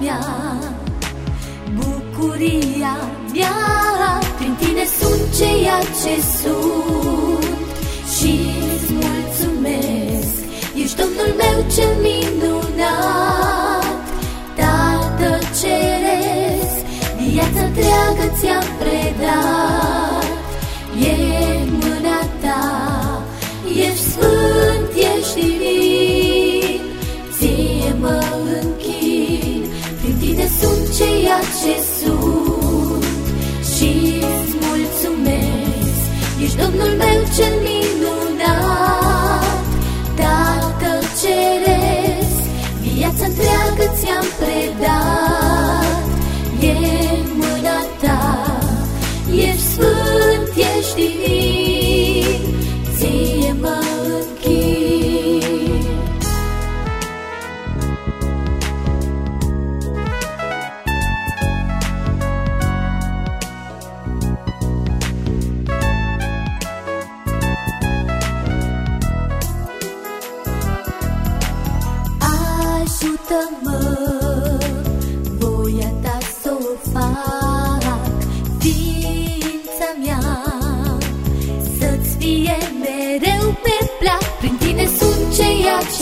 mea. Bucuria mea Prin tine sunt ceea ce sunt. Și îți mulțumesc Ești Domnul meu cel minunat. Tată ceresc Viața întreagă ți-am predat. E sfânt,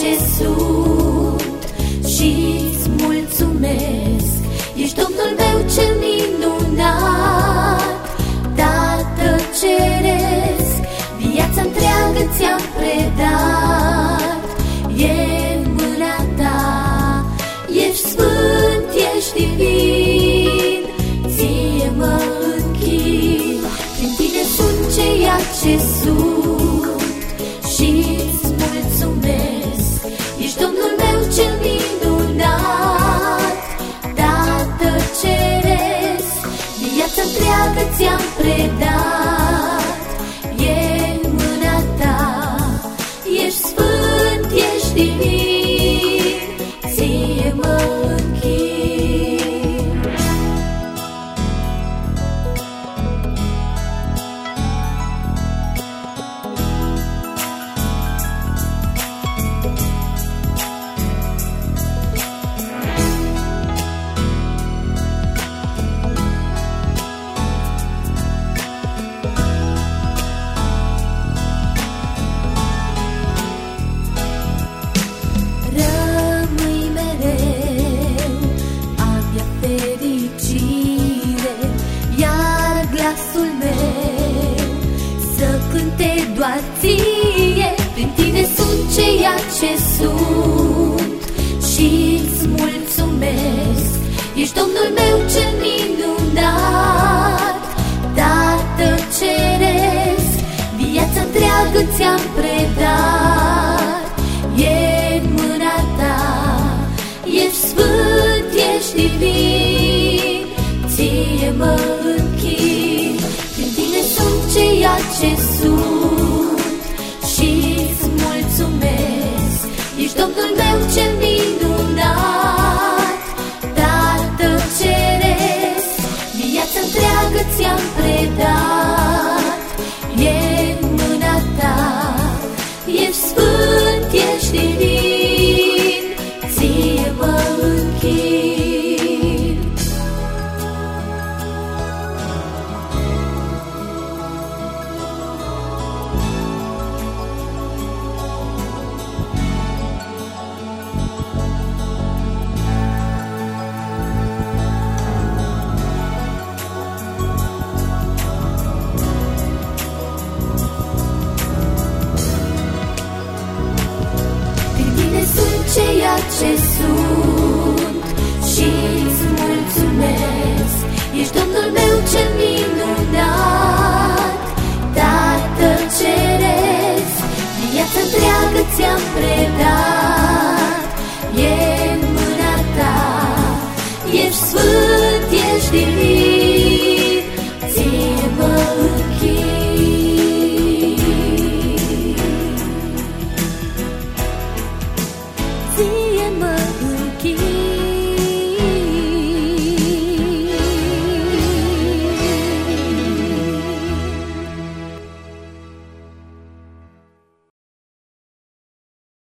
ce sunt Și-ți mulțumesc. Ești Domnul meu cel minunat Tată ceresc. Viața întreagă ți-am predat E în mâna ta. Ești sfânt, ești divin Ție mă închin. Prin tine sunt ceea ce sunt ți-am ție. Prin tine sunt ceea ce sunt Și-ți mulțumesc. Ești Domnul meu cel minunat Tată ceresc. Viața întreagă ți-am predat E în mâna ta. Ești sfânt, ești divin Ție mă închin. Prin tine sunt ceea ce sunt ți-am predat